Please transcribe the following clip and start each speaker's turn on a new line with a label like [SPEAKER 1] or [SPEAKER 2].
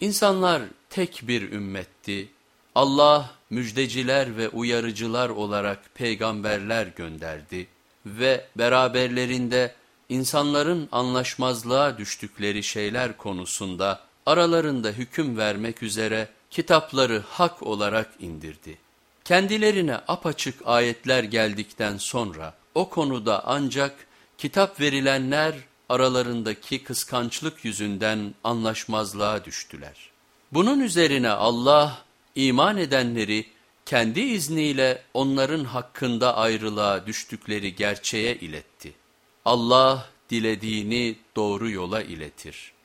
[SPEAKER 1] İnsanlar tek bir ümmetti. Allah müjdeciler ve uyarıcılar olarak peygamberler gönderdi ve beraberlerinde insanların anlaşmazlığa düştükleri şeyler konusunda aralarında hüküm vermek üzere kitapları hak olarak indirdi. Kendilerine apaçık ayetler geldikten sonra o konuda ancak kitap verilenler aralarındaki kıskançlık yüzünden anlaşmazlığa düştüler. Bunun üzerine Allah iman edenleri kendi izniyle onların hakkında ayrılığa düştükleri gerçeğe iletti. Allah dilediğini doğru yola iletir.''